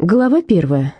Глава первая.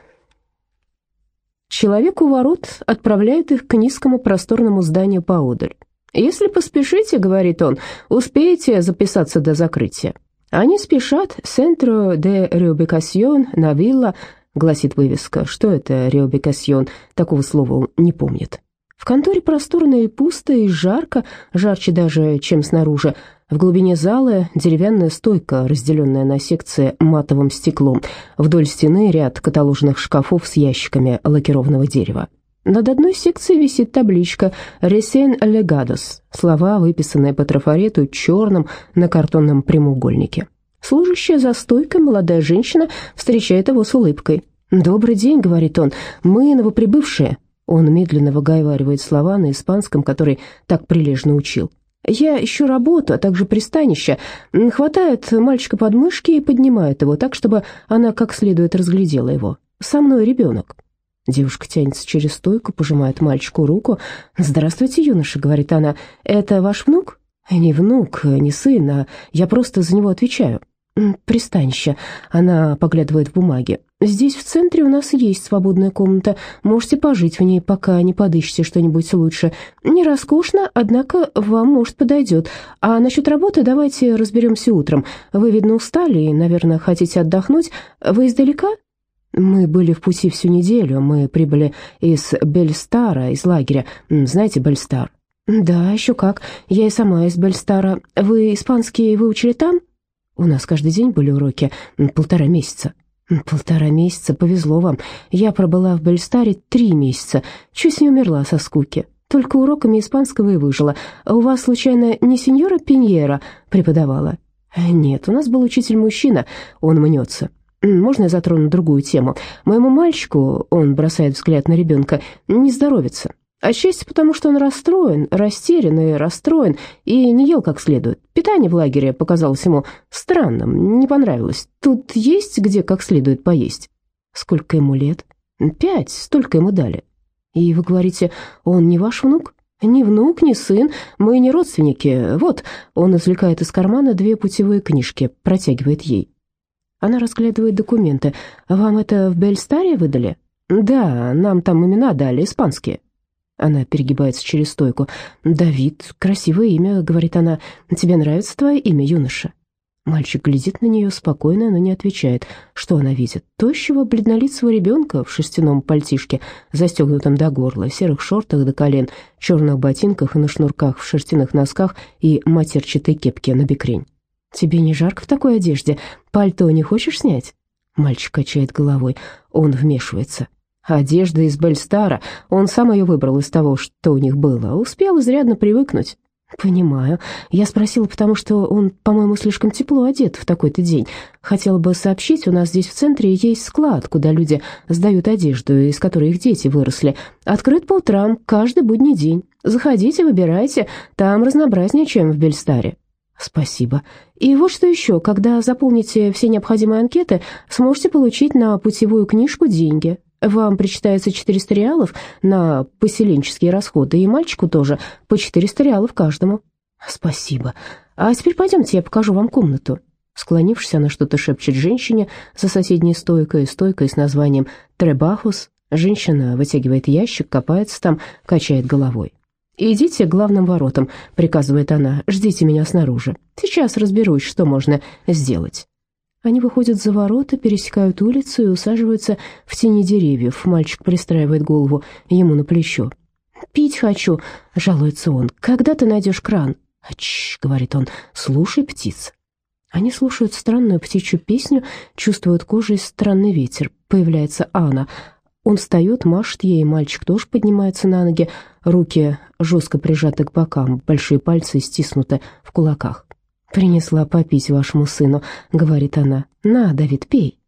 Человек у ворот отправляет их к низкому просторному зданию поодаль. «Если поспешите, — говорит он, — успеете записаться до закрытия». Они спешат, «Центро де реубикасьон на вилла», — гласит вывеска. Что это реубикасьон? Такого слова он не помнит. В конторе просторно и пусто, и жарко, жарче даже, чем снаружи. В глубине зала деревянная стойка, разделенная на секции матовым стеклом. Вдоль стены ряд каталожных шкафов с ящиками лакированного дерева. Над одной секцией висит табличка «Ресен легадос», слова, выписанные по трафарету черным на картонном прямоугольнике. Служащая за стойкой молодая женщина встречает его с улыбкой. «Добрый день», — говорит он, — «мы новоприбывшие». Он медленно выговаривает слова на испанском, который так прилежно учил. Я ищу работу, а также пристанище. Хватает мальчика под мышки и поднимает его так, чтобы она как следует разглядела его. Со мной ребенок. Девушка тянется через стойку, пожимает мальчику руку. «Здравствуйте, юноша», — говорит она. «Это ваш внук?» «Не внук, не сын, а я просто за него отвечаю». «Пристанище». Она поглядывает в бумаги. «Здесь в центре у нас есть свободная комната. Можете пожить в ней, пока не подыщете что-нибудь лучше. Не роскошно, однако вам, может, подойдет. А насчет работы давайте разберемся утром. Вы, видно, устали и, наверное, хотите отдохнуть. Вы издалека?» «Мы были в пути всю неделю. Мы прибыли из Бельстара, из лагеря. Знаете Бельстар?» «Да, еще как. Я и сама из Бельстара. Вы испанский выучили там?» «У нас каждый день были уроки. Полтора месяца». «Полтора месяца, повезло вам. Я пробыла в Бельстаре три месяца, чуть не умерла со скуки. Только уроками испанского и выжила. А у вас, случайно, не сеньора Пиньера преподавала?» «Нет, у нас был учитель-мужчина, он мнется». «Можно я затрону другую тему? Моему мальчику, он бросает взгляд на ребенка, не здоровится. Отчасти потому, что он расстроен, растерян и расстроен, и не ел как следует. Питание в лагере показалось ему странным, не понравилось. Тут есть где как следует поесть. Сколько ему лет? Пять, столько ему дали. И вы говорите, он не ваш внук? Ни внук, ни сын, мы не родственники. Вот, он извлекает из кармана две путевые книжки, протягивает ей. Она разглядывает документы. Вам это в Бельстаре выдали? Да, нам там имена дали, испанские. Она перегибается через стойку. «Давид, красивое имя», — говорит она. «Тебе нравится твое имя, юноша?» Мальчик глядит на нее спокойно, но не отвечает. Что она видит? Тощего, бледнолицего ребенка в шерстяном пальтишке, застегнутом до горла, серых шортах до колен, черных ботинках и на шнурках, в шерстяных носках и матерчатой кепке на бекрень. «Тебе не жарко в такой одежде? Пальто не хочешь снять?» Мальчик качает головой. Он вмешивается. Одежда из Бельстара, он сам ее выбрал из того, что у них было, успел изрядно привыкнуть. «Понимаю. Я спросила, потому что он, по-моему, слишком тепло одет в такой-то день. Хотела бы сообщить, у нас здесь в центре есть склад, куда люди сдают одежду, из которой их дети выросли. Открыт по утрам, каждый будний день. Заходите, выбирайте, там разнообразнее, чем в Бельстаре». «Спасибо. И вот что еще, когда заполните все необходимые анкеты, сможете получить на путевую книжку деньги. Вам причитается 400 реалов на поселенческие расходы, и мальчику тоже по 400 реалов каждому». «Спасибо. А теперь пойдемте, я покажу вам комнату». Склонившись, она что-то шепчет женщине за соседней стойкой, стойкой с названием «Требахус». Женщина вытягивает ящик, копается там, качает головой. «Идите к главным воротам», — приказывает она, — «ждите меня снаружи. Сейчас разберусь, что можно сделать». Они выходят за ворота, пересекают улицу и усаживаются в тени деревьев. Мальчик пристраивает голову ему на плечо. «Пить хочу», — жалуется он. «Когда ты найдешь кран?» «Чш», — говорит он, — «слушай, птица». Они слушают странную птичью песню, чувствуют кожей странный ветер. Появляется Анна. Он встает, машет ей, мальчик тоже поднимается на ноги. Руки жестко прижаты к бокам, большие пальцы стиснуты в кулаках. «Принесла попить вашему сыну», — говорит она. «На, Давид, пей».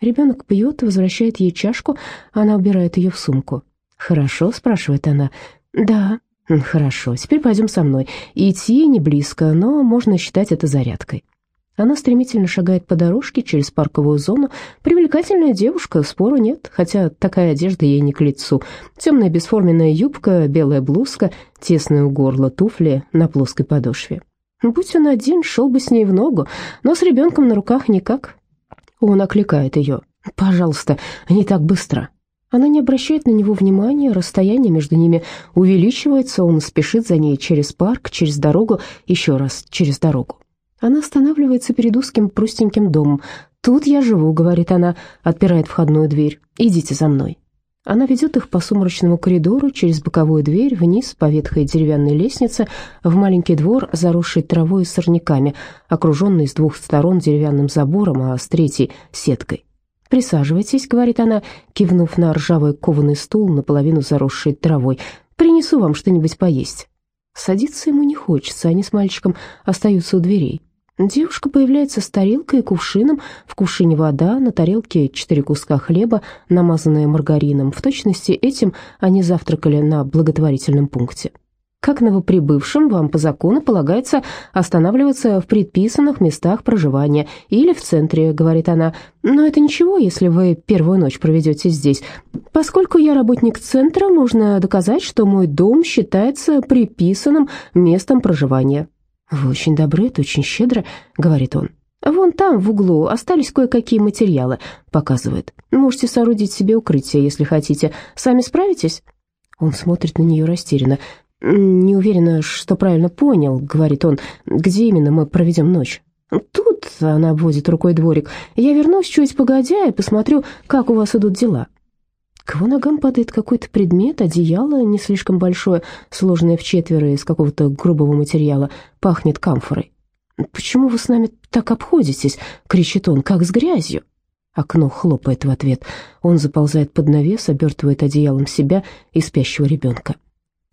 Ребенок пьет возвращает ей чашку, она убирает ее в сумку. «Хорошо?» — спрашивает она. «Да». «Хорошо, теперь пойдем со мной. Идти не близко, но можно считать это зарядкой». Она стремительно шагает по дорожке через парковую зону. Привлекательная девушка, спору нет, хотя такая одежда ей не к лицу. Темная бесформенная юбка, белая блузка, тесное у горла туфли на плоской подошве. Будь он один, шел бы с ней в ногу, но с ребенком на руках никак. Он окликает ее. Пожалуйста, не так быстро». Она не обращает на него внимания, расстояние между ними увеличивается, он спешит за ней через парк, через дорогу, еще раз через дорогу. Она останавливается перед узким простеньким домом. «Тут я живу», — говорит она, отпирает входную дверь. «Идите за мной». Она ведет их по сумрачному коридору, через боковую дверь, вниз по ветхой деревянной лестнице, в маленький двор, заросший травой и сорняками, окруженный с двух сторон деревянным забором, а с третьей — сеткой. «Присаживайтесь», — говорит она, кивнув на ржавый кованый стул, наполовину заросший травой. «Принесу вам что-нибудь поесть». Садиться ему не хочется, они с мальчиком остаются у дверей. Девушка появляется с тарелкой и кувшином, в кувшине вода, на тарелке четыре куска хлеба, намазанные маргарином. В точности этим они завтракали на благотворительном пункте. Как новоприбывшим, вам по закону полагается останавливаться в предписанных местах проживания или в центре, говорит она. Но это ничего, если вы первую ночь проведете здесь. Поскольку я работник центра, можно доказать, что мой дом считается приписанным местом проживания. «Вы очень добры, это очень щедро», — говорит он. «Вон там, в углу, остались кое-какие материалы», — показывает. «Можете соорудить себе укрытие, если хотите. Сами справитесь?» Он смотрит на нее растерянно. «Не уверена, что правильно понял», — говорит он. «Где именно мы проведем ночь?» «Тут», — она обводит рукой дворик. «Я вернусь чуть погодя и посмотрю, как у вас идут дела». К его ногам падает какой-то предмет, одеяло не слишком большое, сложенное в четверо из какого-то грубого материала, пахнет камфорой. «Почему вы с нами так обходитесь?» — кричит он, — «как с грязью». Окно хлопает в ответ. Он заползает под навес, обертывает одеялом себя и спящего ребенка.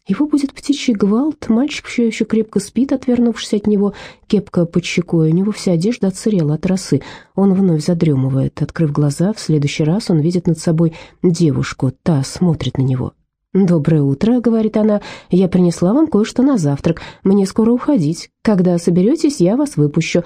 Его будет птичий гвалт, мальчик все еще крепко спит, отвернувшись от него, кепка под щекой, у него вся одежда отсырела от росы. Он вновь задремывает, открыв глаза, в следующий раз он видит над собой девушку, та смотрит на него. «Доброе утро», — говорит она, — «я принесла вам кое-что на завтрак, мне скоро уходить. Когда соберетесь, я вас выпущу».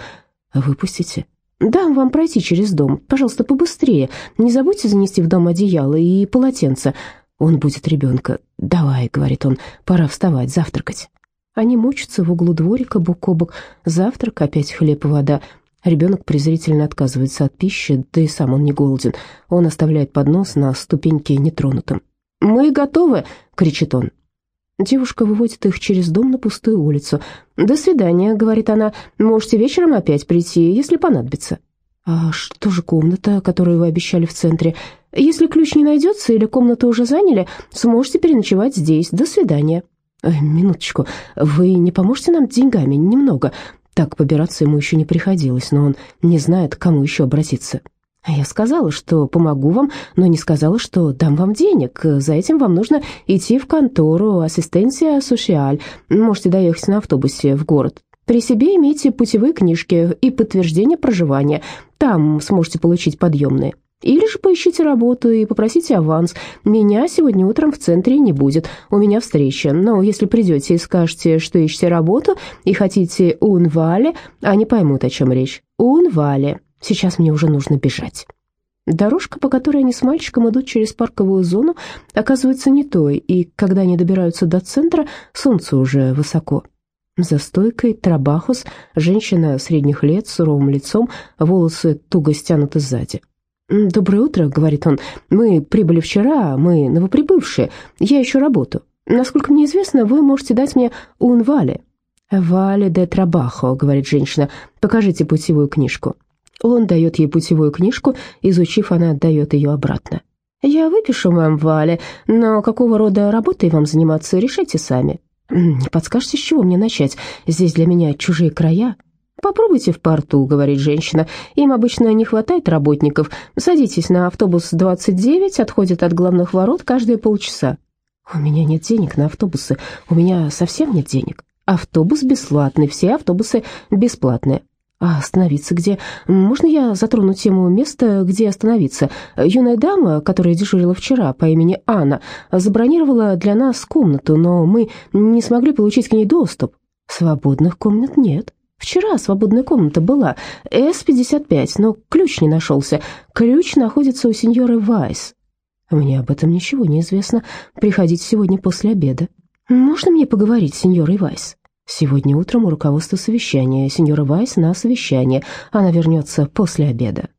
«Выпустите?» «Дам вам пройти через дом. Пожалуйста, побыстрее. Не забудьте занести в дом одеяло и полотенце. Он будет ребенка. «Давай», — говорит он, — «пора вставать, завтракать». Они мучатся в углу дворика бок о бок. Завтрак, опять хлеб и вода. Ребенок презрительно отказывается от пищи, да и сам он не голоден. Он оставляет поднос на ступеньке нетронутым. «Мы готовы!» — кричит он. Девушка выводит их через дом на пустую улицу. «До свидания», — говорит она. «Можете вечером опять прийти, если понадобится». «А что же комната, которую вы обещали в центре? Если ключ не найдется или комнату уже заняли, сможете переночевать здесь. До свидания». Э, «Минуточку, вы не поможете нам деньгами? Немного». Так побираться ему еще не приходилось, но он не знает, к кому еще обратиться. «Я сказала, что помогу вам, но не сказала, что дам вам денег. За этим вам нужно идти в контору ассистенция социаль. Можете доехать на автобусе в город. При себе имейте путевые книжки и подтверждение проживания. Там сможете получить подъемные. Или же поищите работу и попросите аванс. Меня сегодня утром в центре не будет, у меня встреча. Но если придете и скажете, что ищете работу и хотите унвале, они поймут, о чем речь. Унвале. Сейчас мне уже нужно бежать. Дорожка, по которой они с мальчиком идут через парковую зону, оказывается не той, и когда они добираются до центра, солнце уже высоко. За стойкой трабахус, женщина средних лет с суровым лицом, волосы туго стянуты сзади. «Доброе утро», — говорит он. «Мы прибыли вчера, мы новоприбывшие. Я ищу работу. Насколько мне известно, вы можете дать мне un вале». «Вале де трабахо», — говорит женщина. «Покажите путевую книжку». Он дает ей путевую книжку, изучив, она отдает ее обратно. «Я выпишу вам вале, но какого рода работой вам заниматься, решайте сами». «Не подскажете, с чего мне начать? Здесь для меня чужие края». «Попробуйте в порту», — говорит женщина. «Им обычно не хватает работников. Садитесь на автобус 29, отходит от главных ворот каждые полчаса». «У меня нет денег на автобусы. У меня совсем нет денег. Автобус бесплатный, все автобусы бесплатные. А остановиться где? Можно я затрону тему места, где остановиться? Юная дама, которая дежурила вчера по имени Анна, забронировала для нас комнату, но мы не смогли получить к ней доступ. Свободных комнат нет. Вчера свободная комната была, С-55, но ключ не нашелся. Ключ находится у сеньоры Вайс. Мне об этом ничего не известно. Приходите сегодня после обеда. Можно мне поговорить с сеньорой Вайс? Сегодня утром у руководства совещания. Сеньора Вайс на совещание. Она вернется после обеда.